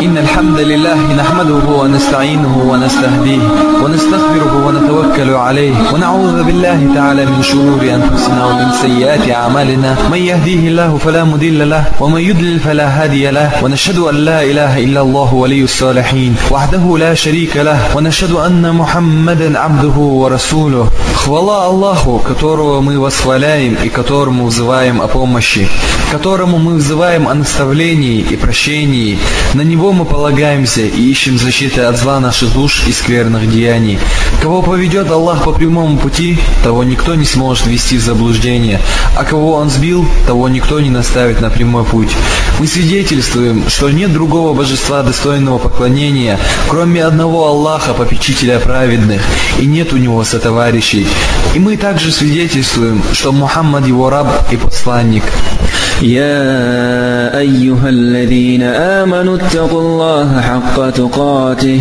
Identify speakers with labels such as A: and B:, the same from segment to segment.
A: إن الحمد لله نحمده ونستعينه ونستهديه ونستغفره ونتوكل عليه ونعوذ بالله تعالى من شرور أنفسنا ومن سيئات أعمالنا من يهديه الله فلا مضل له ومن يضلل فلا هادي له ونشهد أن لا إله إلا الله ولي الصالحين وحده لا شريك له ونشهد أن محمدا عبده ورسوله Хвала Аллаху, которого мы восхваляем и которому взываем о помощи, которому мы взываем о наставлении и прощении. На Него мы полагаемся и ищем защиты от зла наших душ и скверных деяний. Кого поведет Аллах по прямому пути, того никто не сможет вести в заблуждение, а кого Он сбил, того никто не наставит на прямой путь. Мы свидетельствуем, что нет другого божества достойного поклонения, кроме одного Аллаха, попечителя праведных, и нет у него сотоварищей. И мы также свидетельствуем, что Мухаммад его раб и посланник.
B: يا أيها الذين آمنوا اتقوا الله حق تقاته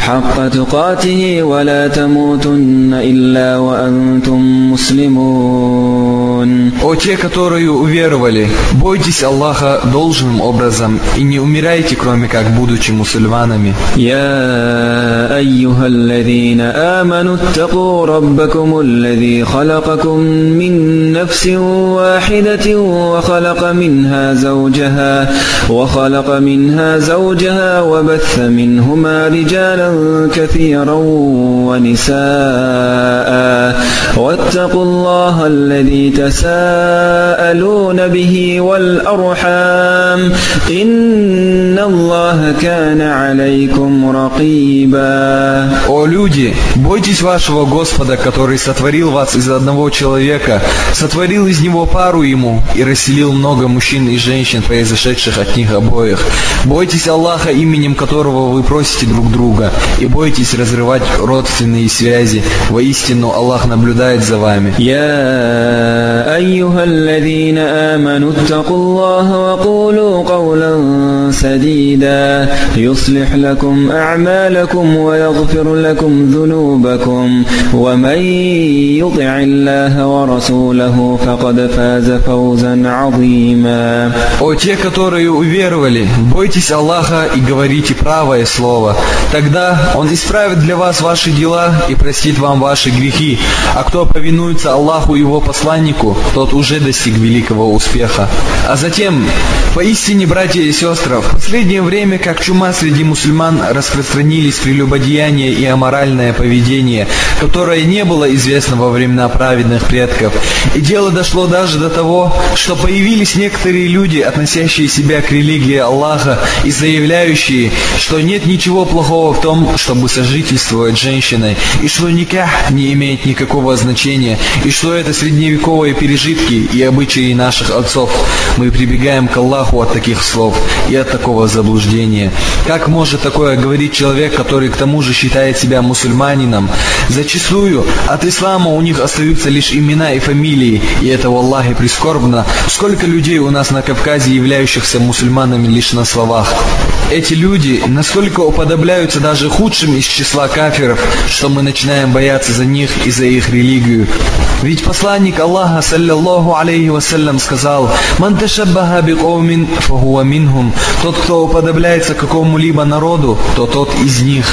B: حق تقاته ولا تموتن إلا وأنتم مسلمون
A: О те, которые уверовали, бойтесь Аллаха должным образом и не умирайте, кроме как будучи мусульманами.
B: يا أيها الذين آمنوا اتقوا ربكم الذي خلقكم من نفس واحدة وخلق منها زوجها وخلق منها زوجها وبث منهما رجالا كثيرا ونساء واتقوا الله الذي تساءلون به والأرحام إن الله كان عليكم رقيبا
A: О люди, бойтесь вашего Господа, который сотворил вас из одного человека, сотворил из него пару ему и расселил много мужчин и женщин, произошедших от них обоих. Бойтесь Аллаха, именем которого вы просите друг друга, и бойтесь разрывать родственные связи. Воистину Аллах наблюдает за вами.
B: يا أيها الذين آمنوا اتقوا الله وقولوا قولا سديدا يصلح لكم أعمالكم ويغفر لكم ذنوبكم ومن يطع الله ورسوله فقد فاز فوزا عظيما
A: о те, которые уверовали, бойтесь Аллаха и говорите правое слово. Тогда Он исправит для вас ваши дела и простит вам ваши грехи. А кто повинуется Аллаху и Его посланнику, тот уже достиг великого успеха. А затем, поистине, братья и сестры, в последнее время, как чума среди мусульман, распространились прелюбодеяние и аморальное поведение, которое не было известно во времена праведных предков. И дело дошло даже до того, что появились некоторые люди, относящие себя к религии Аллаха и заявляющие, что нет ничего плохого в том, чтобы сожительствовать с женщиной, и что никах не имеет никакого значения, и что это средневековые пережитки и обычаи наших отцов. Мы прибегаем к Аллаху от таких слов и от такого заблуждения. Как может такое говорить человек, который к тому же считает себя мусульманином? Зачастую от ислама у них остаются лишь имена и фамилии, и это, Аллахе, прискорбно. Сколько людей у нас на Кавказе, являющихся мусульманами лишь на словах. Эти люди настолько уподобляются даже худшим из числа кафиров, что мы начинаем бояться за них и за их религию. Ведь посланник Аллаха, саллиллаху алейхи вассалям, сказал, «Ман ташаббаха биқаумин, фахуа минхум». Тот, кто уподобляется какому-либо народу, то тот из них.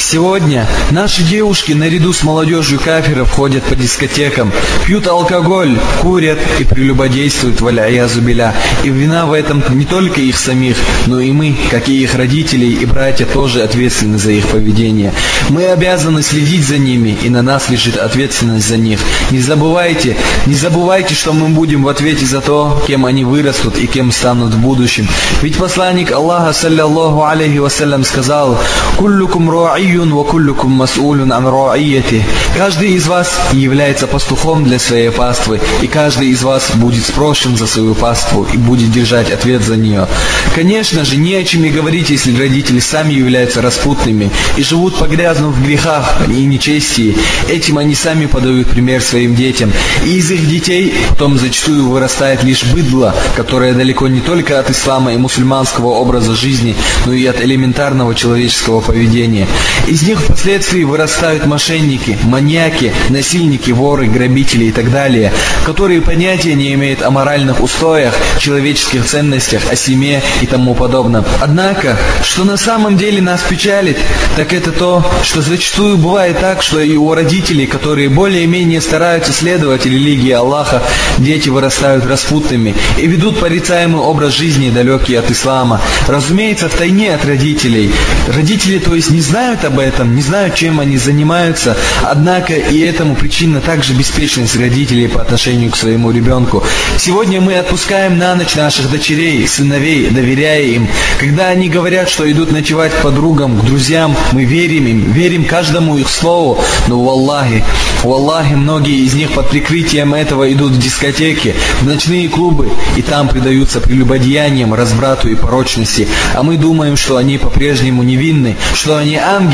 A: Сегодня наши девушки наряду с молодежью кафиров ходят по дискотекам, пьют алкоголь, курят и прелюбодействуют валя зубиля. И вина в этом не только их самих, но и мы, как и их родители и братья, тоже ответственны за их поведение. Мы обязаны следить за ними, и на нас лежит ответственность за них. Не забывайте, не забывайте, что мы будем в ответе за то, кем они вырастут и кем станут в будущем. Ведь посланник Аллаха, саллиллаху алейхи вассалям, сказал, «Куллукум руаиюн куллукум мас'улюн ан руаияти». Каждый из вас является пастухом для своей паствы, и каждый из вас будет спрошен за свою паству и будет держать ответ за нее. Конечно же, не о чем и говорить, если родители сами являются распутными и живут погрязнув в грехах и нечестии. Этим они сами подают пример своим детям. И из их детей потом зачастую вырастает лишь быдло, которое далеко не только от ислама и мусульманского образа жизни, но и от элементарного человеческого поведения. Из них впоследствии вырастают мошенники, маньяки, насильники, воры, грабители и так далее, которые понятия не имеют о моральных устоях, человеческих ценностях, о семье и тому подобном. Однако, что на самом деле нас печалит, так это то, что зачастую бывает так, что и у родителей, которые более-менее стараются следовать религии Аллаха, дети вырастают распутными и ведут порицаемый образ жизни, далекий от ислама. Разумеется, в тайне от родителей. Родители, то есть, не знают об этом, не знают, чем они занимаются, однако и этому причина также беспечность родителей по отношению к своему ребенку. Сегодня мы отпускаем на ночь наших дочерей, сыновей, доверяя им. Когда они говорят, что идут ночевать к подругам, к друзьям, мы верим им, верим каждому их слову, но у Аллахи, у Аллахи многие из них под прикрытием этого идут в дискотеки, в ночные клубы, и там предаются прелюбодеяниям, разврату и порочности. А мы думаем, что они по-прежнему невинны, что они ангелы,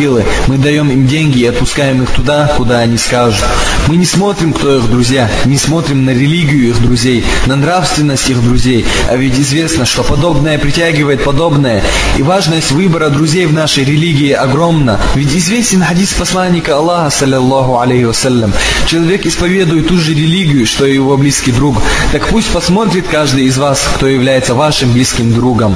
A: мы даем им деньги и отпускаем их туда, куда они скажут. Мы не смотрим, кто их друзья, не смотрим на религию их друзей, на нравственность их друзей, а ведь известно, что подобное притягивает подобное, и важность выбора друзей в нашей религии огромна. Ведь известен хадис посланника Аллаха, саллиллаху алейхи вассалям. Человек исповедует ту же религию, что и его близкий друг. Так пусть посмотрит каждый из вас, кто является вашим близким другом.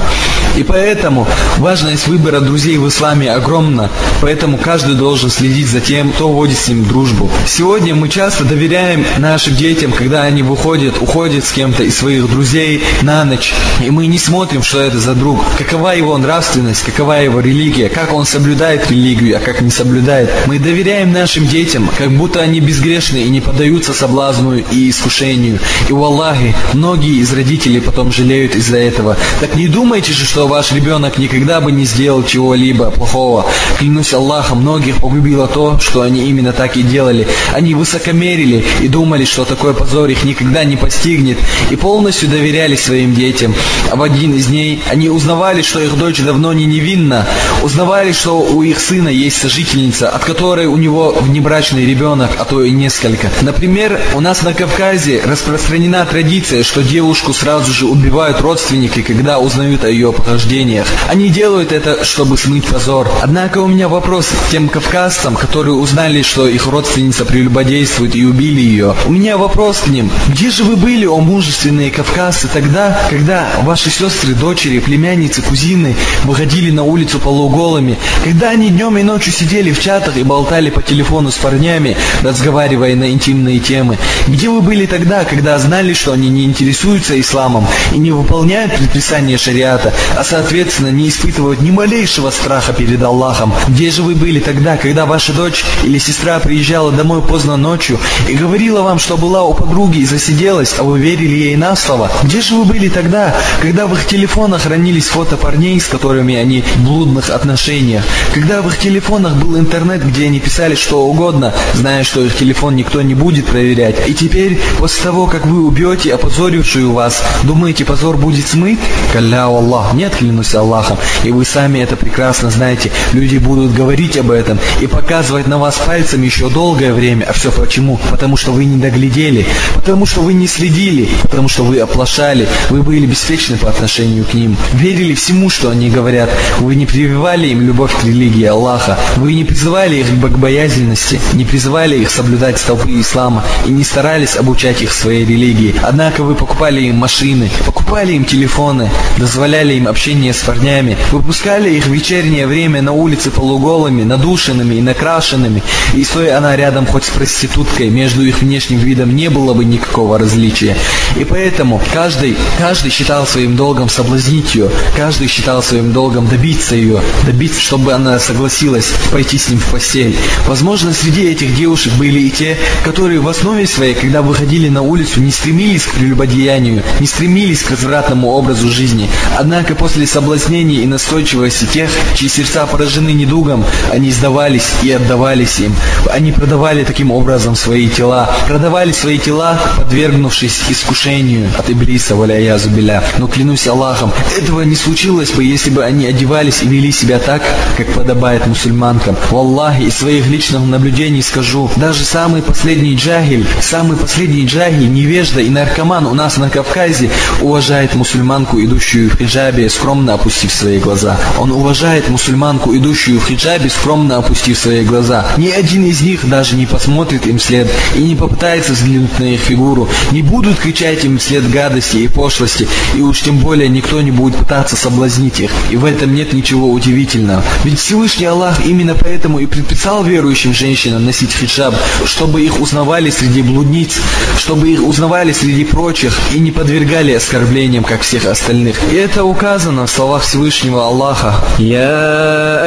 A: И поэтому важность выбора друзей в исламе огромна, поэтому каждый должен следить за тем, кто вводит с ним дружбу. Сегодня мы часто доверяем нашим детям, когда они выходят, уходят с кем-то из своих друзей на ночь, и мы не смотрим, что это за друг, какова его нравственность, какова его религия, как он соблюдает религию, а как не соблюдает. Мы доверяем нашим детям, как будто они безгрешны и не поддаются соблазну и искушению. И в Аллахе многие из родителей потом жалеют из-за этого. Так не думайте же, что ваш ребенок никогда бы не сделал чего-либо плохого. Клянусь Аллахом, многих погубило то, что они именно так и делали. Они высокомерили и думали, что такой позор их никогда не постигнет, и полностью доверяли своим детям. А в один из дней они узнавали, что их дочь давно не невинна, узнавали, что у их сына есть сожительница, от которой у него внебрачный ребенок, а то и несколько. Например, у нас на Кавказе распространена традиция, что девушку сразу же убивают родственники, когда узнают о ее похождениях. Они делают это, чтобы смыть позор. Однако у меня вопрос к тем кавказцам, которые узнали, что их родственница прелюбодействует и убили ее. У меня вопрос к ним. Где же вы были, о мужественные кавказцы, тогда, когда ваши сестры, дочери, племянницы, кузины выходили на улицу полуголыми, когда они днем и ночью сидели в чатах и болтали по телефону с парнями, разговаривая на интимные темы? Где вы были тогда, когда знали, что они не интересуются исламом и не выполняют предписания шариата, а соответственно не испытывают ни малейшего страха перед Аллахом? Же вы были тогда, когда ваша дочь или сестра приезжала домой поздно ночью и говорила вам, что была у подруги и засиделась, а вы верили ей на слово? Где же вы были тогда, когда в их телефонах хранились фото парней, с которыми они в блудных отношениях? Когда в их телефонах был интернет, где они писали что угодно, зная, что их телефон никто не будет проверять. И теперь, после того, как вы убьете опозорившую вас, думаете, позор будет смыт? Калля Аллах. Нет, клянусь Аллахом. И вы сами это прекрасно знаете. Люди будут говорить об этом и показывать на вас пальцем еще долгое время. А все почему? Потому что вы не доглядели, потому что вы не следили, потому что вы оплошали, вы были беспечны по отношению к ним, верили всему, что они говорят, вы не прививали им любовь к религии Аллаха, вы не призывали их к богобоязненности, не призывали их соблюдать столпы ислама и не старались обучать их своей религии. Однако вы покупали им машины, покупали им телефоны, дозволяли им общение с парнями, выпускали их в вечернее время на улице полуголыми, надушенными и накрашенными, и стоя она рядом хоть с проституткой, между их внешним видом не было бы никакого различия. И поэтому каждый, каждый считал своим долгом соблазнить ее, каждый считал своим долгом добиться ее, добиться, чтобы она согласилась пойти с ним в постель. Возможно, среди этих девушек были и те, которые в основе своей, когда выходили на улицу, не стремились к прелюбодеянию, не стремились к развратному образу жизни. Однако после соблазнений и настойчивости тех, чьи сердца поражены недугом, они сдавались и отдавались им. Они продавали таким образом свои тела, продавали свои тела, подвергнувшись искушению от Иблиса, валя зубиля. Но клянусь Аллахом, этого не случилось бы, если бы они одевались и вели себя так, как подобает мусульманкам. В Аллахе из своих личных наблюдений скажу, даже самый последний джагиль, самый последний джагиль, невежда и наркоман у нас на Кавказе уважает мусульманку, идущую в хиджабе, скромно опустив свои глаза. Он уважает мусульманку, идущую в хиджа бескромно опустив свои глаза. Ни один из них даже не посмотрит им вслед и не попытается взглянуть на их фигуру. Не будут кричать им вслед гадости и пошлости, и уж тем более никто не будет пытаться соблазнить их. И в этом нет ничего удивительного. Ведь Всевышний Аллах именно поэтому и предписал верующим женщинам носить хиджаб, чтобы их узнавали среди блудниц, чтобы их узнавали среди прочих и не подвергали оскорблениям, как всех остальных. И это указано в словах Всевышнего Аллаха.
B: Я,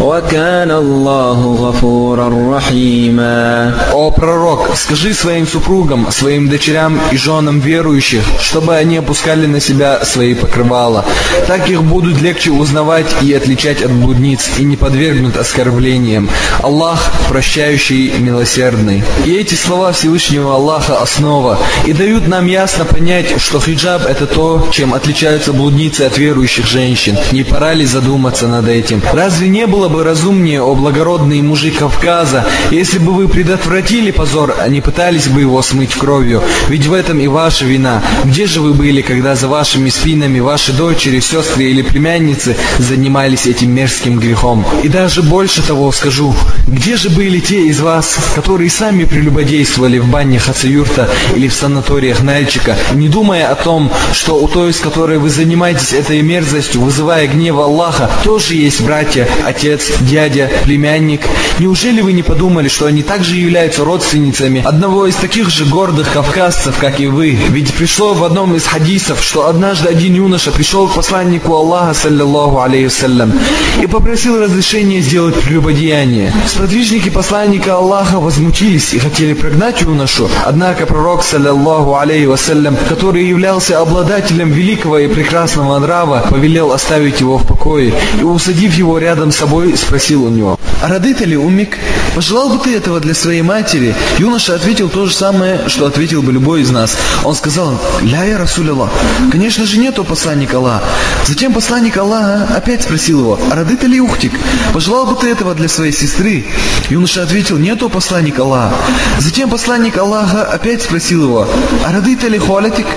B: وكان الله غفورا رحيما
A: О пророк, скажи своим супругам, своим дочерям и женам верующих, чтобы они опускали на себя свои покрывала. Так их будут легче узнавать и отличать от блудниц, и не подвергнут оскорблениям. Аллах прощающий, милосердный. И эти слова Всевышнего Аллаха основа, и дают нам ясно понять, что хиджаб это то, чем отличаются блудницы от верующих женщин. Не пора ли задуматься над этим? Разве не было бы разумнее, о благородные мужи Кавказа, если бы вы предотвратили позор, а не пытались бы его смыть кровью? Ведь в этом и ваша вина. Где же вы были, когда за вашими спинами ваши дочери, сестры или племянницы занимались этим мерзким грехом? И даже больше того скажу, где же были те из вас, которые сами прелюбодействовали в банях Хацаюрта или в санаториях Нальчика, не думая о том, что у той, с которой вы занимаетесь этой мерзостью, вызывая гнев Аллаха, тоже есть братья, отец, дядя, племянник? Неужели вы не подумали, что они также являются родственницами одного из таких же гордых кавказцев, как и вы? Ведь пришло в одном из хадисов, что однажды один юноша пришел к посланнику Аллаха, саллиллаху алейхиссалям, и попросил разрешения сделать прелюбодеяние. Сподвижники посланника Аллаха возмутились и хотели прогнать юношу, однако пророк, саллиллаху алейхи вассалям, который являлся обладателем великого и прекрасного нрава, повелел оставить его в покое и, усадив его рядом с собой, спросил у него, «А родит ли умик? Пожелал бы ты этого для своей матери?» Юноша ответил то же самое, что ответил бы любой из нас. Он сказал, «Ля я Расуляллах, конечно же нету посланника Аллаха». Затем посланник Аллаха опять спросил его, «А родит ли ухтик? Пожелал бы ты этого для своей сестры?» Юноша ответил, «Нету посланник Аллаха». Затем посланник Аллаха опять спросил его, «А родит ли холятик?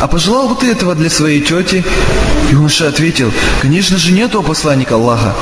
A: А пожелал бы ты этого для своей тети?» Юноша ответил, «Конечно же нету посланника Аллаха».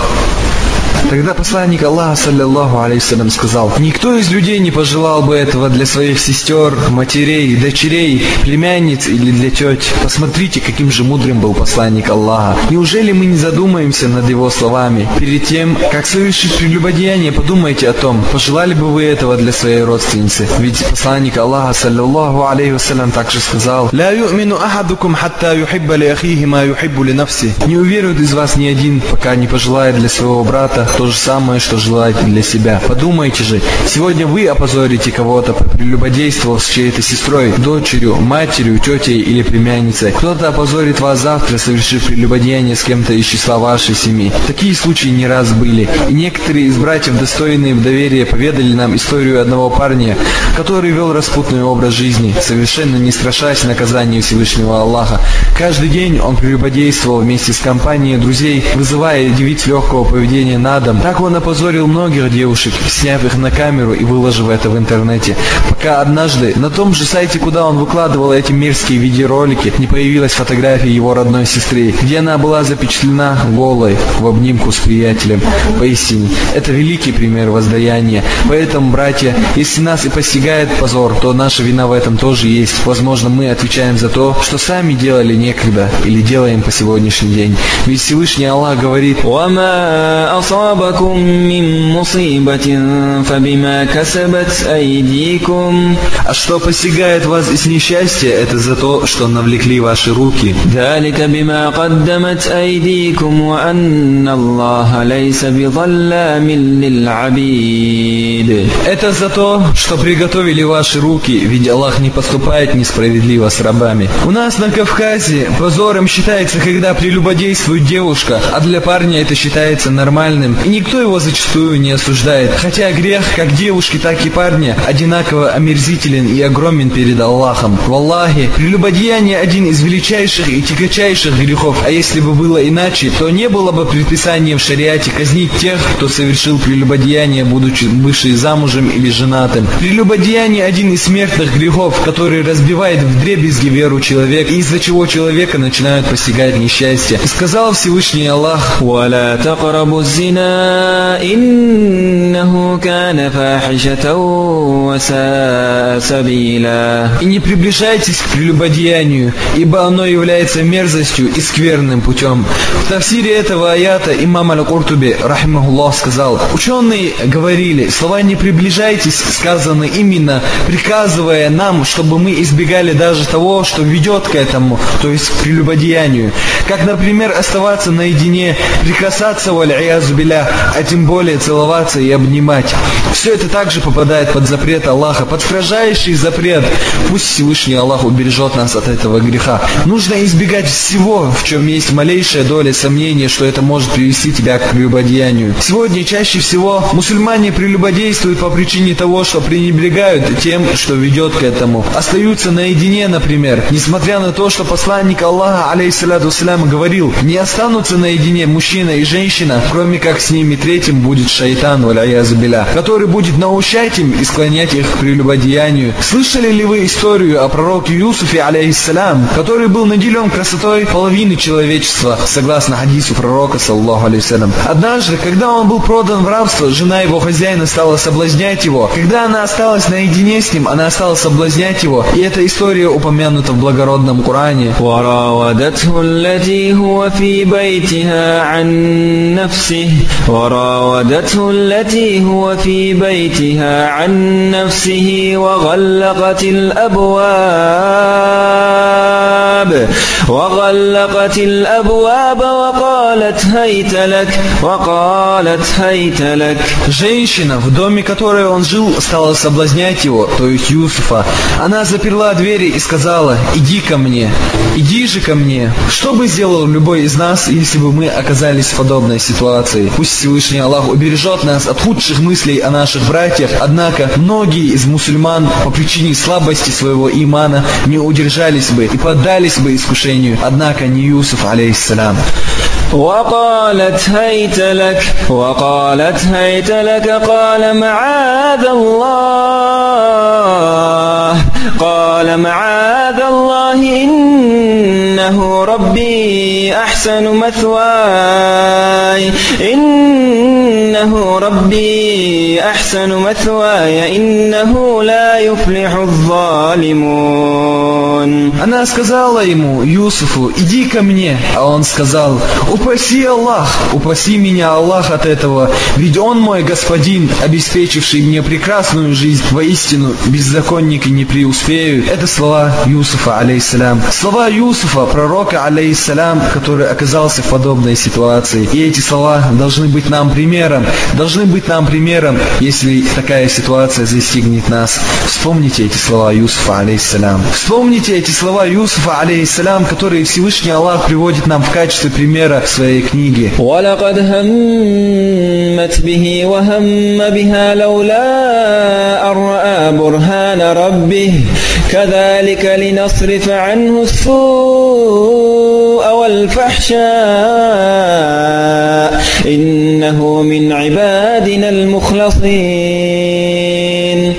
A: Тогда посланник Аллаха, саллиллаху алейхиссалям, сказал, «Никто из людей не пожелал бы этого для своих сестер, матерей, дочерей, племянниц или для теть. Посмотрите, каким же мудрым был посланник Аллаха. Неужели мы не задумаемся над его словами? Перед тем, как совершить прелюбодеяние, подумайте о том, пожелали бы вы этого для своей родственницы. Ведь посланник Аллаха, саллиллаху алейхиссалям, также сказал, «Ля ю'мину ахадукум хатта юхибба ли ахихи ма юхиббу ли нафси». Не уверует из вас ни один, пока не пожелает для своего брата то же самое, что желаете для себя. Подумайте же, сегодня вы опозорите кого-то, прелюбодействовав с чьей-то сестрой, дочерью, матерью, тетей или племянницей. Кто-то опозорит вас завтра, совершив прелюбодеяние с кем-то из числа вашей семьи. Такие случаи не раз были. И некоторые из братьев, достойные в доверие, поведали нам историю одного парня, который вел распутный образ жизни, совершенно не страшась наказания Всевышнего Аллаха. Каждый день он прелюбодействовал вместе с компанией друзей, вызывая девиц легкого поведения на на дом. Так он опозорил многих девушек, сняв их на камеру и выложив это в интернете. Пока однажды на том же сайте, куда он выкладывал эти мерзкие видеоролики, не появилась фотография его родной сестры, где она была запечатлена голой в обнимку с приятелем. Поистине, это великий пример воздаяния. Поэтому, братья, если нас и постигает позор, то наша вина в этом тоже есть. Возможно, мы отвечаем за то, что сами делали некогда или делаем по сегодняшний день. Ведь Всевышний Аллах говорит
B: «Вама أصابكم من مصيبة فبما كسبت أيديكم
A: а что постигает вас из несчастья, это за то, что навлекли ваши руки.
B: ذلك بما قدمت أيديكم وأن الله ليس بظلام للعبيد
A: Это за то, что приготовили ваши руки, ведь Аллах не поступает несправедливо с рабами. У нас на Кавказе позором считается, когда прелюбодействует девушка, а для парня это считается нормальным, греховным, и никто его зачастую не осуждает. Хотя грех, как девушки, так и парни, одинаково омерзителен и огромен перед Аллахом. В Аллахе прелюбодеяние один из величайших и тягочайших грехов, а если бы было иначе, то не было бы предписания в шариате казнить тех, кто совершил прелюбодеяние, будучи бывшей замужем или женатым. Прелюбодеяние один из смертных грехов, который разбивает в дребезги веру человека, из-за чего человека начинают постигать несчастье. И сказал Всевышний Аллах,
B: «Валя تقربوا الزنا إنه كان فاحشة وساء سبيلا
A: И не приближайтесь к прелюбодеянию, ибо оно является мерзостью и скверным путем. В тафсире этого аята имам Аль-Куртуби, рахимахуллах, сказал, ученые говорили, слова «не приближайтесь» сказаны именно приказывая нам, чтобы мы избегали даже того, что ведет к этому, то есть к прелюбодеянию. Как, например, оставаться наедине, прикасаться, валя а тем более целоваться и обнимать. Все это также попадает под запрет Аллаха, под строжайший запрет. Пусть Всевышний Аллах убережет нас от этого греха. Нужно избегать всего, в чем есть малейшая доля сомнения, что это может привести тебя к прелюбодеянию. Сегодня чаще всего мусульмане прелюбодействуют по причине того, что пренебрегают тем, что ведет к этому. Остаются наедине, например, несмотря на то, что посланник Аллаха, алейхиссалату говорил, не останутся наедине мужчина и женщина, кроме как с ними третьим будет шайтан, валяязубиля, который будет научать им и склонять их к прелюбодеянию. Слышали ли вы историю о пророке Юсуфе, алейхиссалям, который был наделен красотой половины человечества, согласно хадису пророка, саллаху алейхиссалям. Однажды, когда он был продан в рабство, жена его хозяина стала соблазнять его. Когда она осталась наедине с ним, она стала соблазнять его. И эта история упомянута в благородном Коране.
B: وراودته التي هو في بيتها عن نفسه وراودته التي هو في بيتها عن نفسه وغلقت الأبواب وغلقت الأبواب وقالت هيت لك وقالت هيت لك
A: Женщина, в доме которой он жил, стала соблазнять его, то есть Юсуфа. Она заперла двери и сказала, иди ко мне, иди же ко мне. Что бы сделал любой из нас, если бы мы оказались в подобной ситуации? Пусть Всевышний Аллах убережет нас от худших мыслей о наших братьях, однако многие из мусульман по причине слабости своего имана не удержались бы и поддались бы искушению, однако не Юсуф, алейхиссалям.
B: وقالت هيت لك وقالت هيت لك قال معاذ الله قال معاذ الله إنه ربي أحسن مثواي. إنه ربي أحسن مثواي. إنه لا يفلح الظالمون.
A: Она сказала ему, Юсуфу, иди ко мне. А он сказал, упаси Аллах, упаси меня Аллах от этого, ведь Он мой господин, обеспечивший мне прекрасную жизнь. Воистину, беззаконники не преуспеют. Это слова Юсуфа, алейхиссалям. Слова Юсуфа, пророка, алейхиссалям, который оказался в подобной ситуации. И эти слова должны быть нам примером, должны быть нам примером, если такая ситуация застигнет нас. Вспомните эти слова Юсуфа, алейхиссалям. Вспомните эти слова Юсуфа, алейхиссалям, которые Всевышний Аллах приводит нам в качестве примера в своей книге.
B: ولقد همت به وهم بها لولا أن رأى برهان ربه كذلك لنصرف عنه السوء والفحشاء إنه من عبادنا المخلصين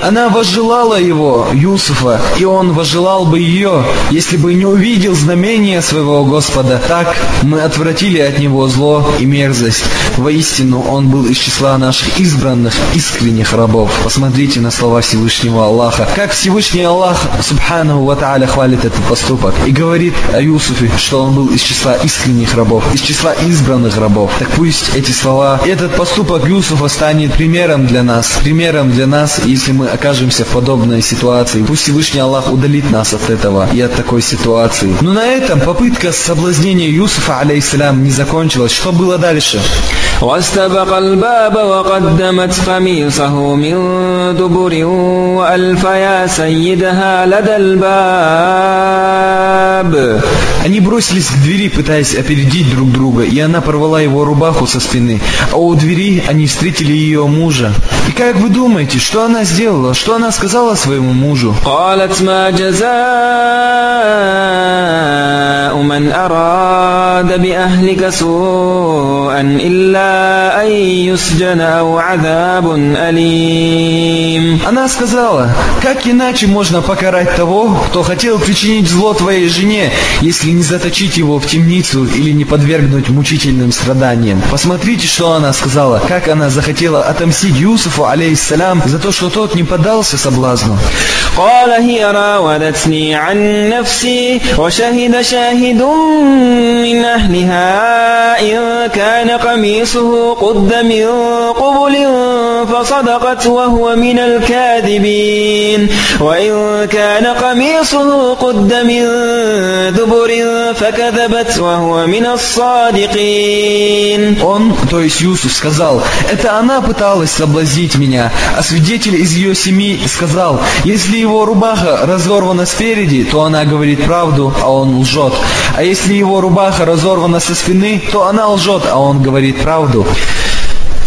A: Она возжелала его, Юсуфа, и он возжелал бы ее, если бы не увидел знамения своего Господа. Так мы отвратили от него зло и мерзость. Воистину, он был из числа наших избранных, искренних рабов. Посмотрите на слова Всевышнего Аллаха. Как Всевышний Аллах, Субханаху Ва Тааля, хвалит этот поступок и говорит о Юсуфе, что он был из числа искренних рабов, из числа избранных рабов. Так пусть эти слова, этот поступок Юсуфа станет примером для нас, примером для нас, если мы окажемся в подобной ситуации. Пусть Всевышний Аллах удалит нас от этого и от такой ситуации. Но на этом попытка соблазнения Юсуфа, алейхиссалям, не закончилась. Что было дальше?
B: واستبق الباب وقدمت قميصه من دبر وألف يا سيدها لدى الباب الباب
A: Они бросились к двери, пытаясь опередить друг друга, и она порвала его рубаху со спины. А у двери они встретили ее мужа. И как вы думаете, что она сделала? Что она сказала своему мужу?
B: قالت ما جزاء من أراد بأهلك سوءا إلا أن يسجن أو عذاب أليم
A: Она сказала, как иначе можно покарать того, кто хотел причинить зло твоей жене, если не заточить его в темницу или не подвергнуть мучительным страданиям. Посмотрите, что она сказала, как она захотела отомстить Юсуфу, алейхиссалям, за то, что тот не поддался соблазну.
B: قال هي راودتني عن نفسي وشهد شاهد من أهلها إن كان قميصه قد من قبل فصدقت وهو من الكاذبين وإن كان قميصه قد من دبر فكذبت وهو من الصادقين
A: Он, то есть Юсуф, сказал, это она пыталась соблазнить меня, а свидетель из ее семьи сказал, если его рубаха разорвана спереди, то она говорит правду, а он лжет. А если его рубаха разорвана со спины, то она лжет, а он говорит правду.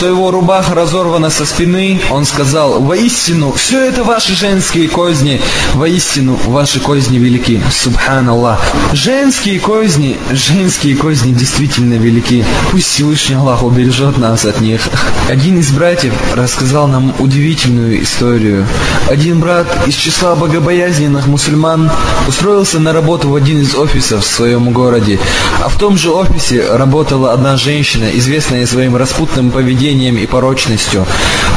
A: Что его рубаха разорвана со спины, он сказал, воистину, все это ваши женские козни, воистину, ваши козни велики. Субханаллах. Женские козни, женские козни действительно велики. Пусть Всевышний Аллах убережет нас от них. Один из братьев рассказал нам удивительную историю. Один брат из числа богобоязненных мусульман устроился на работу в один из офисов в своем городе, а в том же офисе работала одна женщина, известная своим распутным поведением и порочностью.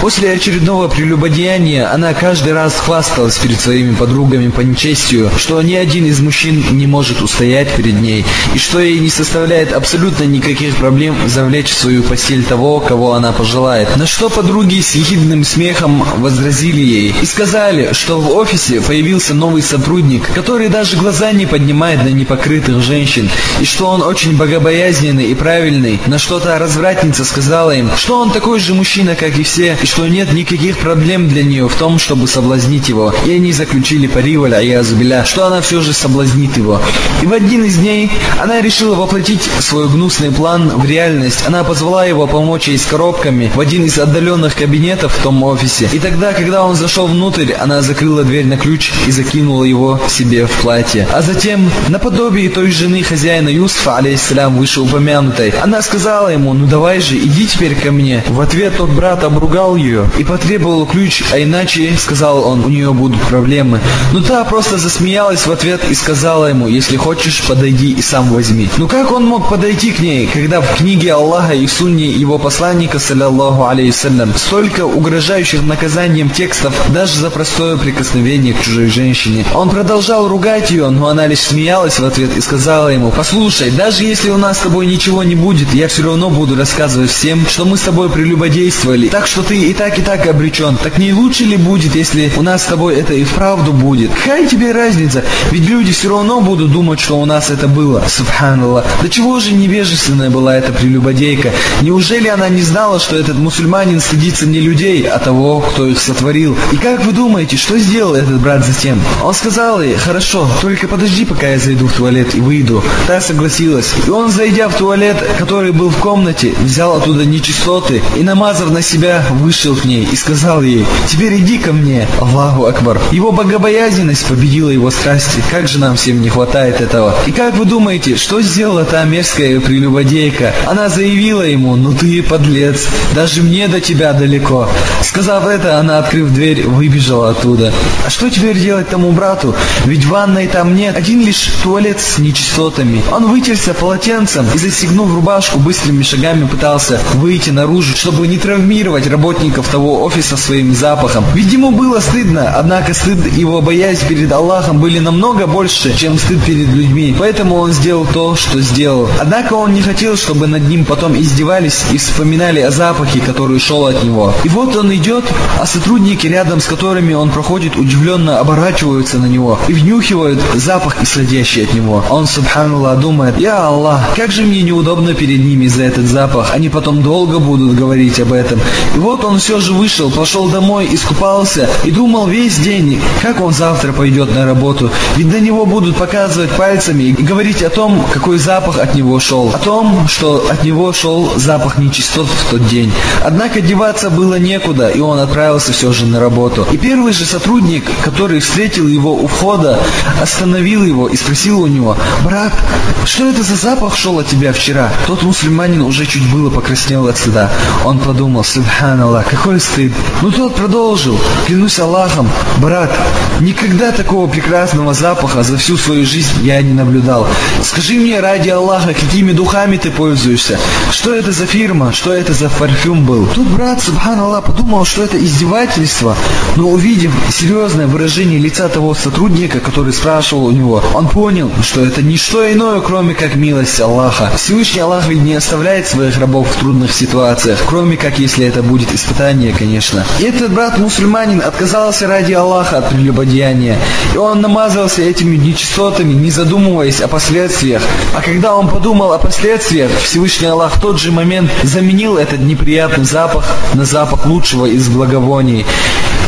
A: После очередного прелюбодеяния она каждый раз хвасталась перед своими подругами по нечестию, что ни один из мужчин не может устоять перед ней, и что ей не составляет абсолютно никаких проблем завлечь в свою постель того, кого она пожелает. На что подруги с ехидным смехом возразили ей и сказали, что в офисе появился новый сотрудник, который даже глаза не поднимает на непокрытых женщин, и что он очень богобоязненный и правильный, на что та развратница сказала им, что он такой же мужчина, как и все, и что нет никаких проблем для нее в том, чтобы соблазнить его. И они заключили пари, валя язубиля, что она все же соблазнит его. И в один из дней она решила воплотить свой гнусный план в реальность. Она позвала его помочь ей с коробками в один из отдаленных кабинетов в том офисе. И тогда, когда он зашел внутрь, она закрыла дверь на ключ и закинула его себе в платье. А затем, наподобие той жены хозяина Юсуфа, алейхиссалям, вышеупомянутой, она сказала ему, ну давай же, иди теперь ко мне. В ответ тот брат обругал ее и потребовал ключ, а иначе, сказал он, у нее будут проблемы. Но та просто засмеялась в ответ и сказала ему, если хочешь, подойди и сам возьми. Ну как он мог подойти к ней, когда в книге Аллаха и сунне его посланника, саллиллаху алейхиссалям, столько угрожающих наказанием текстов даже за простое прикосновение к чужой женщине. Он продолжал ругать ее, но она лишь смеялась в ответ и сказала ему, послушай, даже если у нас с тобой ничего не будет, я все равно буду рассказывать всем, что мы с тобой прелюбодействовали, так что ты и так и так обречен. Так не лучше ли будет, если у нас с тобой это и вправду будет? Какая тебе разница? Ведь люди все равно будут думать, что у нас это было. Субханаллах. До чего же невежественная была эта прелюбодейка? Неужели она не знала, что этот мусульманин стыдится не людей, а того, кто их сотворил? И как вы думаете, что сделал этот брат затем? Он сказал ей, хорошо, только подожди, пока я зайду в туалет и выйду. Та согласилась. И он, зайдя в туалет, который был в комнате, взял оттуда нечистоты и, намазав на себя, вышел к ней и сказал ей, теперь иди ко мне, Аллаху Акбар. Его богобоязненность победила его страсти. Как же нам всем не хватает этого? И как вы думаете, что сделала та мерзкая прелюбодейка? Она заявила ему, ну ты подлец, даже мне до тебя далеко. Сказав это, она, открыв дверь, выбежала оттуда. А что теперь делать тому брату? Ведь ванной там нет, один лишь туалет с нечистотами. Он вытерся полотенцем и, застегнув рубашку, быстрыми шагами пытался выйти на наружу, чтобы не травмировать работников того офиса своим запахом. Ведь ему было стыдно, однако стыд его боязнь перед Аллахом были намного больше, чем стыд перед людьми. Поэтому он сделал то, что сделал. Однако он не хотел, чтобы над ним потом издевались и вспоминали о запахе, который шел от него. И вот он идет, а сотрудники рядом с которыми он проходит удивленно оборачиваются на него и внюхивают запах, исходящий от него. Он, субхануллах, думает, «Я Аллах, как же мне неудобно перед ними за этот запах, они потом долго будут говорить об этом». И вот он все же вышел, пошел домой, искупался и думал весь день, как он завтра пойдет на работу. Ведь на него будут показывать пальцами и говорить о том, какой запах от него шел, о том, что от него шел запах нечистот в тот день. Однако деваться было некуда, и он отправился все же на работу. И первый же сотрудник, который встретил его у входа, остановил его и спросил у него, «Брат, что это за запах шел от тебя вчера?» Тот мусульманин уже чуть было покраснел от стыда. Он подумал, «Субханаллах, какой стыд!» Но тот продолжил, «Клянусь Аллахом, брат, никогда такого прекрасного запаха за всю свою жизнь я не наблюдал. Скажи мне ради Аллаха, какими духами ты пользуешься? Что это за фирма? Что это за парфюм был?» Тут брат, субханаллах, подумал, что это издевательство, но увидев серьезное выражение лица того сотрудника, который спрашивал у него, он понял, что это не что иное, кроме как милость Аллаха. Всевышний Аллах ведь не оставляет своих рабов в трудных ситуациях, кроме как если это будет испытание, конечно. И этот брат мусульманин отказался ради Аллаха от прелюбодеяния, и он намазался этими нечистотами, не задумываясь о последствиях. А когда он подумал о последствиях, Всевышний Аллах в тот же момент заменил этот неприятный запах на запах лучшего из благовоний.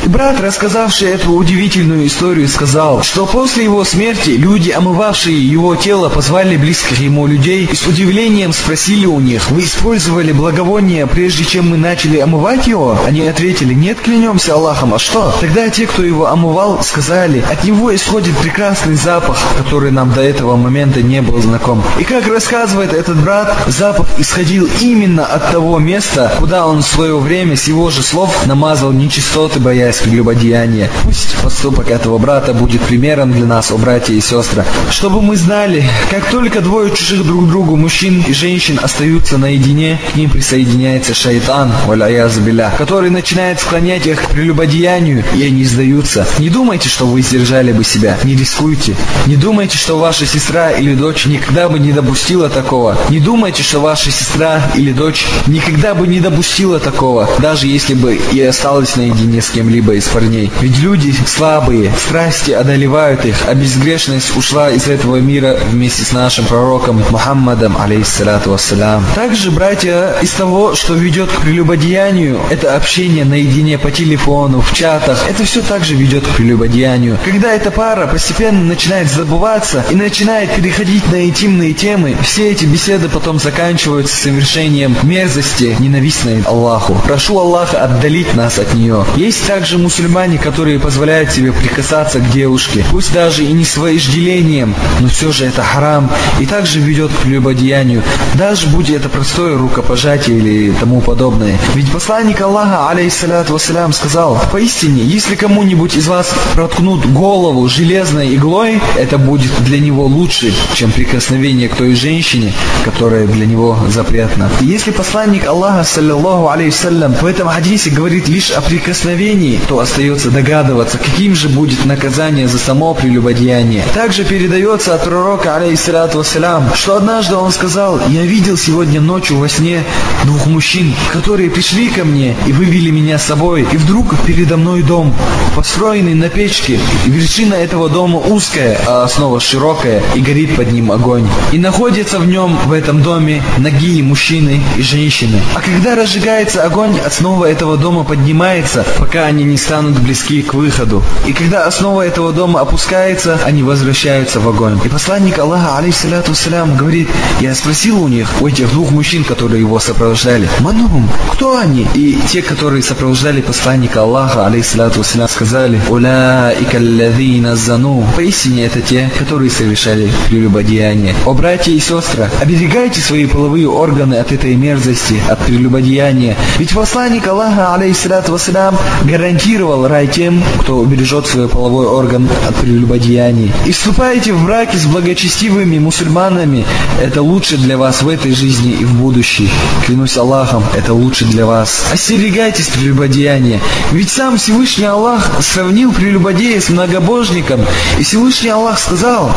A: Брат, рассказавший эту удивительную историю, сказал, что после его смерти люди, омывавшие его тело, позвали близких ему людей и с удивлением спросили у них, вы использовали благовоние, прежде чем мы начали омывать его? Они ответили, нет, клянемся Аллахом, а что? Тогда те, кто его омывал, сказали, от него исходит прекрасный запах, который нам до этого момента не был знаком. И как рассказывает этот брат, запах исходил именно от того места, куда он в свое время с его же слов намазал нечистоты, боясь боясь прелюбодеяния. Пусть поступок этого брата будет примером для нас, о братья и сестры, чтобы мы знали, как только двое чужих друг другу мужчин и женщин остаются наедине, к ним присоединяется шайтан, валяязабиля, который начинает склонять их к прелюбодеянию, и они сдаются. Не думайте, что вы сдержали бы себя, не рискуйте. Не думайте, что ваша сестра или дочь никогда бы не допустила такого. Не думайте, что ваша сестра или дочь никогда бы не допустила такого, даже если бы и осталась наедине с кем-либо кого-либо из парней. Ведь люди слабые, страсти одолевают их, а безгрешность ушла из этого мира вместе с нашим пророком Мухаммадом, алейхиссалату вассалям. Также, братья, из того, что ведет к прелюбодеянию, это общение наедине по телефону, в чатах, это все также ведет к прелюбодеянию. Когда эта пара постепенно начинает забываться и начинает переходить на интимные темы, все эти беседы потом заканчиваются совершением мерзости, ненавистной Аллаху. Прошу Аллаха отдалить нас от нее. Есть также также мусульмане, которые позволяют себе прикасаться к девушке, пусть даже и не с вожделением, но все же это харам, и также ведет к прелюбодеянию, даже будь это простое рукопожатие или тому подобное. Ведь посланник Аллаха, алейхиссалату вассалям, сказал, поистине, если кому-нибудь из вас проткнут голову железной иглой, это будет для него лучше, чем прикосновение к той женщине, которая для него запретна. Если посланник Аллаха, саллиллаху алейхиссалям, в этом хадисе говорит лишь о прикосновении, то остается догадываться, каким же будет наказание за само прелюбодеяние. Также передается от пророка, алейхиссалату вассалям, что однажды он сказал, «Я видел сегодня ночью во сне двух мужчин, которые пришли ко мне и вывели меня с собой, и вдруг передо мной дом, построенный на печке, и вершина этого дома узкая, а основа широкая, и горит под ним огонь. И находятся в нем, в этом доме, ноги мужчины и женщины. А когда разжигается огонь, основа этого дома поднимается, пока они не станут близки к выходу. И когда основа этого дома опускается, они возвращаются в огонь. И посланник Аллаха, алейхиссалату вассалям, говорит, я спросил у них, у этих двух мужчин, которые его сопровождали, Манум, кто они? И те, которые сопровождали посланника Аллаха, алейхиссалату вассалям, сказали, Уляика аллазина зану. Поистине это те, которые совершали прелюбодеяние. О, братья и сестры, оберегайте свои половые органы от этой мерзости, от прелюбодеяния. Ведь посланник Аллаха, алейхиссалату вассалям, гарантирует гарантировал рай тем, кто убережет свой половой орган от прелюбодеяний. И вступаете в браки с благочестивыми мусульманами, это лучше для вас в этой жизни и в будущей. Клянусь Аллахом, это лучше для вас. Остерегайтесь прелюбодеяния, ведь сам Всевышний Аллах сравнил прелюбодея с многобожником, и Всевышний Аллах сказал,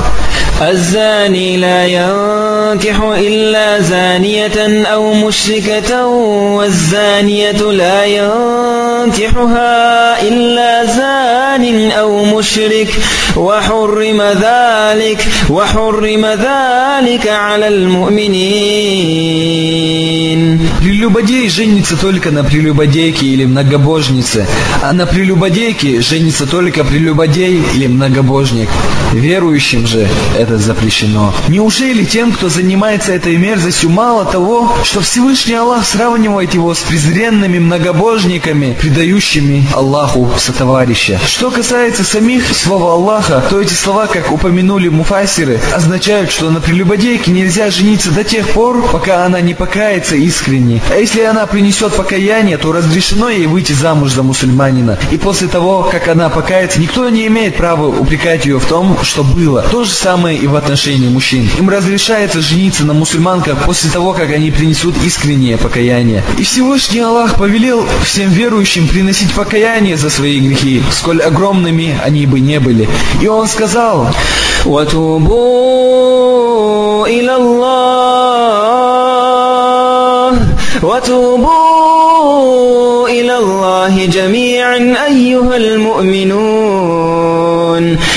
B: الزاني لا ينكح إلا زانية أو مشركة والزانية لا ينكحها إلا زان أو مشرك وحرم ذلك وحرم ذلك على المؤمنين
A: Прелюбодей женится только на прелюбодейке или многобожнице, а на прелюбодейке женится только прелюбодей или многобожник. Верующим же это запрещено. Неужели тем, кто занимается этой мерзостью, мало того, что Всевышний Аллах сравнивает его с презренными многобожниками, предающими Аллаху сотоварища? Что касается самих слова Аллаха, то эти слова, как упомянули муфасиры, означают, что на прелюбодейке нельзя жениться до тех пор, пока она не покается искренне. А если она принесет покаяние, то разрешено ей выйти замуж за мусульманина. И после того, как она покается, никто не имеет права упрекать ее в том, что было. То же самое и в отношении мужчин. Им разрешается жениться на мусульманках после того, как они принесут искреннее покаяние. И Всевышний Аллах повелел всем верующим приносить покаяние покаяние за свои грехи, сколь огромными они бы не были. И он сказал,
B: «Ватубу иля Аллах, ватубу иля Аллахи джами'ан, айюхал му'минун,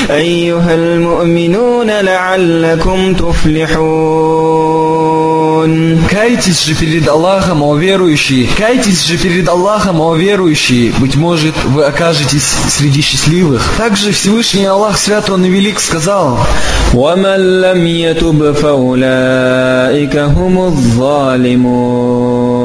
B: айюхал му'минун, ла'аллакум туфлихун».
A: Кайтесь же перед Аллахом, о верующие, кайтесь же перед Аллахом, о верующие, быть может, вы окажетесь среди счастливых. Также Всевышний Аллах Свят Он и Велик сказал,
B: ومن لم يتب فأولئك هم الظالمون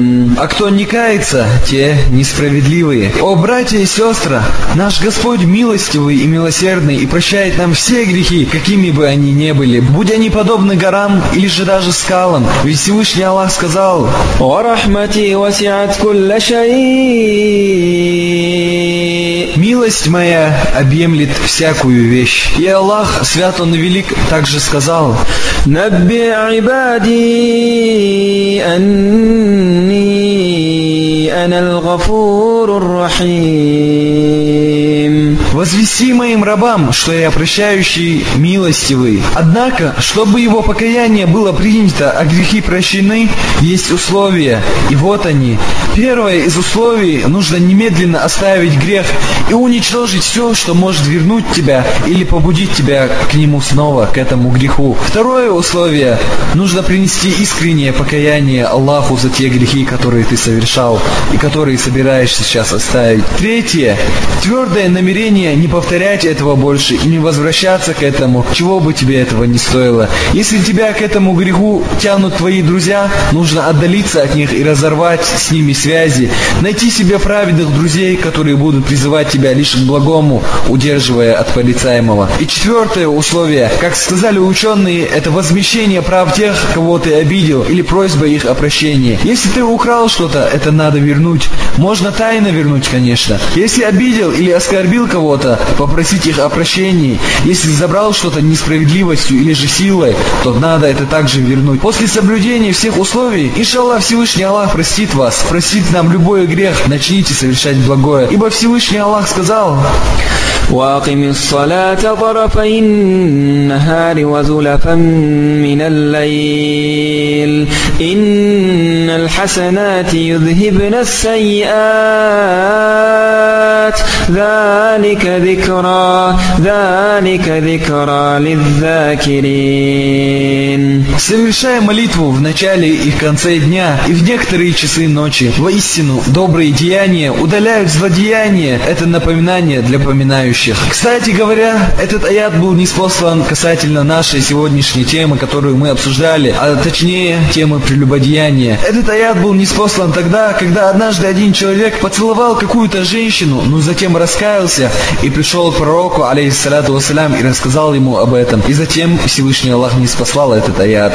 B: мудрецом.
A: А кто не кается, те несправедливые. О, братья и сестры, наш Господь милостивый и милосердный и прощает нам все грехи, какими бы они ни были, будь они подобны горам или же даже скалам. Ведь Всевышний Аллах сказал,
B: «О рахмати васиат кулля шайи» شيء
A: Милость моя объемлет всякую вещь. И Аллах, свят Он и велик, также сказал,
B: نبئ عبادي أني أنا الغفور الرحيم
A: Возвести моим рабам, что я прощающий, милостивый. Однако, чтобы его покаяние было принято, а грехи прощены, есть условия. И вот они. Первое из условий – нужно немедленно оставить грех и уничтожить все, что может вернуть тебя или побудить тебя к нему снова, к этому греху. Второе условие – нужно принести искреннее покаяние Аллаху за те грехи, которые ты совершал и которые собираешься сейчас оставить. Третье – твердое намерение не повторять этого больше и не возвращаться к этому, чего бы тебе этого не стоило. Если тебя к этому греху тянут твои друзья, нужно отдалиться от них и разорвать с ними связи. Найти себе праведных друзей, которые будут призывать тебя лишь к благому, удерживая от порицаемого. И четвертое условие, как сказали ученые, это возмещение прав тех, кого ты обидел, или просьба их о прощении. Если ты украл что-то, это надо вернуть. Можно тайно вернуть, конечно. Если обидел или оскорбил кого-то, попросить их о прощении. Если забрал что-то несправедливостью или же силой, то надо это также вернуть. После соблюдения всех условий, иншаллах Всевышний Аллах простит вас, простит нам любой грех, начните совершать благое. Ибо Всевышний Аллах сказал,
B: وأقم الصلاة طرفي النهار وزلفا من الليل إن الحسنات يذهبن السيئات ذلك ذكرى ذلك ذكرى للذاكرين
A: Совершая молитву в начале и в конце дня, и в некоторые часы ночи, воистину, добрые деяния удаляют злодеяния. Это напоминание для поминающих. Кстати говоря, этот аят был неспослан касательно нашей сегодняшней темы, которую мы обсуждали, а точнее темы прелюбодеяния. Этот аят был неспослан тогда, когда однажды один человек поцеловал какую-то женщину, но затем раскаялся и пришел к пророку, алейхиссалату вассалям, и рассказал ему об этом. И затем Всевышний Аллах не спаслал этот аят.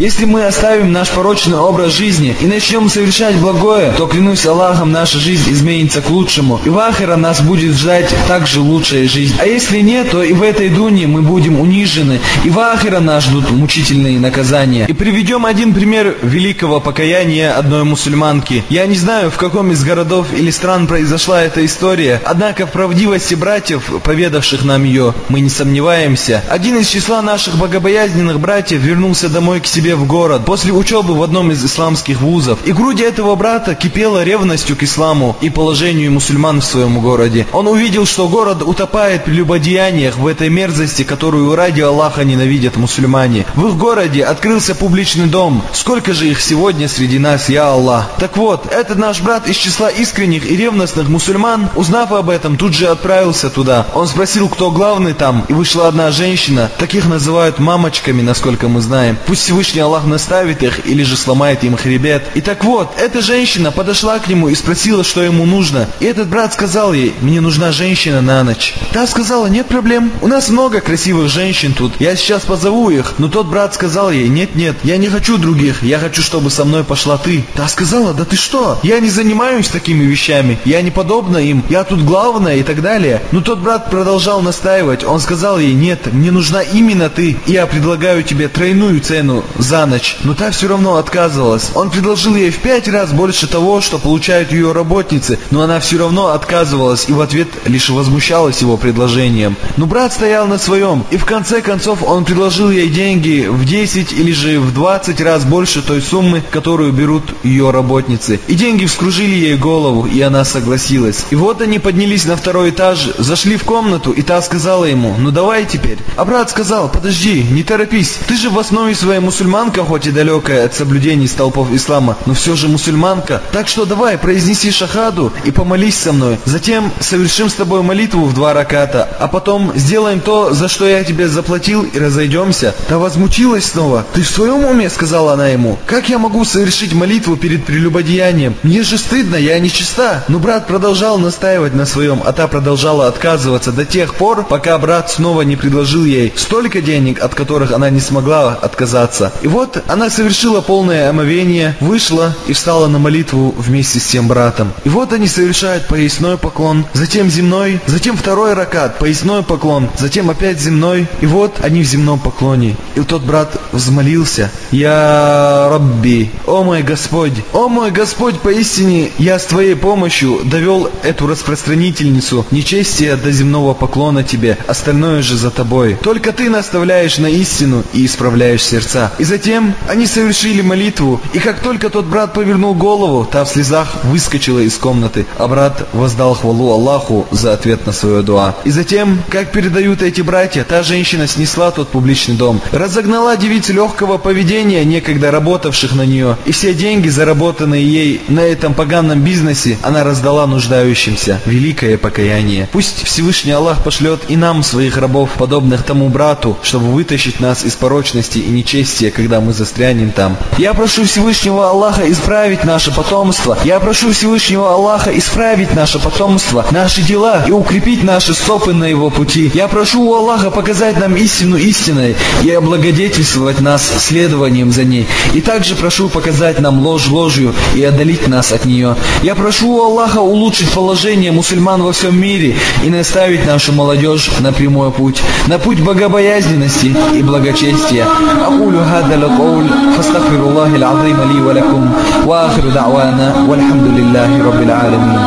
A: Если мы оставим наш порочный образ жизни и начнем совершать благое, то, клянусь Аллахом, наша жизнь изменится к лучшему. И в Ахира нас будет ждать также лучшая жизнь. А если нет, то и в этой дуне мы будем унижены, и в Ахира нас ждут мучительные наказания. И приведем один пример великого покаяния одной мусульманки. Я не знаю, в каком из городов или стран произошла эта история, однако в правдивости братьев, поведавших нам ее, мы не сомневаемся. Один из числа наших богобоязненных братьев вернулся домой к себе себе в город после учебы в одном из исламских вузов. И груди этого брата кипела ревностью к исламу и положению мусульман в своем городе. Он увидел, что город утопает при любодеяниях в этой мерзости, которую ради Аллаха ненавидят мусульмане. В их городе открылся публичный дом. Сколько же их сегодня среди нас, я Аллах. Так вот, этот наш брат из числа искренних и ревностных мусульман, узнав об этом, тут же отправился туда. Он спросил, кто главный там, и вышла одна женщина. Таких называют мамочками, насколько мы знаем. Пусть Всевышний Всевышний Аллах наставит их или же сломает им хребет. И так вот, эта женщина подошла к нему и спросила, что ему нужно. И этот брат сказал ей, мне нужна женщина на ночь. Та сказала, нет проблем, у нас много красивых женщин тут, я сейчас позову их. Но тот брат сказал ей, нет, нет, я не хочу других, я хочу, чтобы со мной пошла ты. Та сказала, да ты что, я не занимаюсь такими вещами, я не подобна им, я тут главная и так далее. Но тот брат продолжал настаивать, он сказал ей, нет, мне нужна именно ты, я предлагаю тебе тройную цену за ночь, но та все равно отказывалась. Он предложил ей в пять раз больше того, что получают ее работницы, но она все равно отказывалась и в ответ лишь возмущалась его предложением. Но брат стоял на своем, и в конце концов он предложил ей деньги в 10 или же в 20 раз больше той суммы, которую берут ее работницы. И деньги вскружили ей голову, и она согласилась. И вот они поднялись на второй этаж, зашли в комнату, и та сказала ему, ну давай теперь. А брат сказал, подожди, не торопись, ты же в основе своей мусульман мусульманка, хоть и далекая от соблюдений столпов ислама, но все же мусульманка. Так что давай, произнеси шахаду и помолись со мной. Затем совершим с тобой молитву в два раката, а потом сделаем то, за что я тебе заплатил, и разойдемся. Та возмутилась снова. Ты в своем уме, сказала она ему. Как я могу совершить молитву перед прелюбодеянием? Мне же стыдно, я нечиста. Но брат продолжал настаивать на своем, а та продолжала отказываться до тех пор, пока брат снова не предложил ей столько денег, от которых она не смогла отказаться. И вот она совершила полное омовение, вышла и встала на молитву вместе с тем братом. И вот они совершают поясной поклон, затем земной, затем второй ракат, поясной поклон, затем опять земной. И вот они в земном поклоне. И тот брат взмолился, «Я Рабби, о мой Господь, о мой Господь, поистине я с Твоей помощью довел эту распространительницу нечестия до земного поклона Тебе, остальное же за Тобой. Только Ты наставляешь на истину и исправляешь сердца». И затем они совершили молитву, и как только тот брат повернул голову, та в слезах выскочила из комнаты, а брат воздал хвалу Аллаху за ответ на свое дуа. И затем, как передают эти братья, та женщина снесла тот публичный дом, разогнала девиц легкого поведения, некогда работавших на нее, и все деньги, заработанные ей на этом поганом бизнесе, она раздала нуждающимся. Великое покаяние. Пусть Всевышний Аллах пошлет и нам своих рабов, подобных тому брату, чтобы вытащить нас из порочности и нечестия, когда мы застрянем там. Я прошу Всевышнего Аллаха исправить наше потомство. Я прошу Всевышнего Аллаха исправить наше потомство, наши дела и укрепить наши стопы на его пути. Я прошу у Аллаха показать нам истину истиной и облагодетельствовать нас следованием за ней. И также прошу показать нам ложь ложью и отдалить нас от нее. Я прошу у Аллаха улучшить положение мусульман во всем мире и наставить нашу молодежь на прямой путь, на путь богобоязненности и благочестия. هذا القول فاستغفر الله العظيم لي ولكم. وآخر دعوانا والحمد لله رب العالمين.